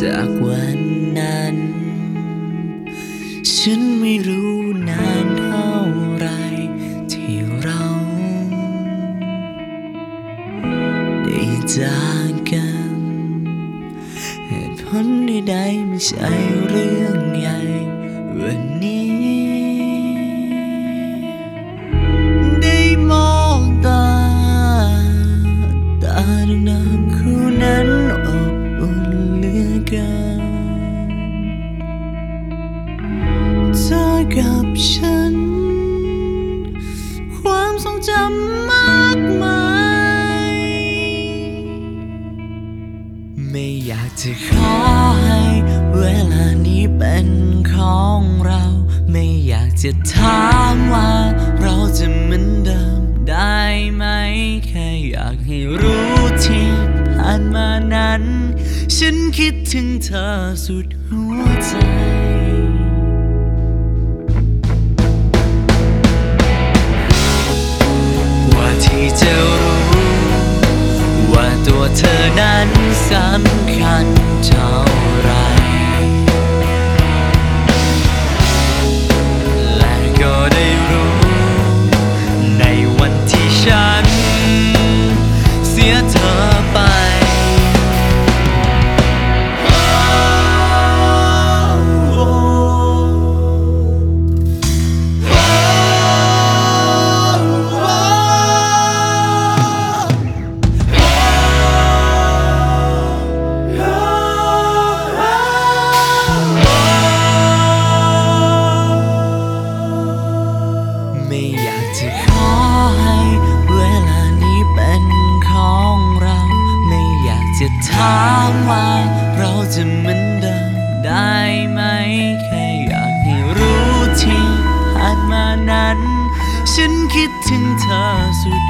จากวันนั้น ฉันไม่รู้นานเท่าไรที่เรา ได้จากกันเหตุผลใดๆไม่ใช่เรื่องใหญ่วันนี้ จะขอให้เวลานี้เป็นของเรา ไม่อยากจะถามว่าเราจะเหมือนเดิมได้ไหม แค่อยากให้รู้ที่ผ่านมานั้น ฉันคิดถึงเธอสุดหัวใจ ถามว่า เราจะเหมือนเดิมได้ไหม แค่อยากให้รู้ที่ผ่านมานั้น ฉันคิดถึงเธอสุด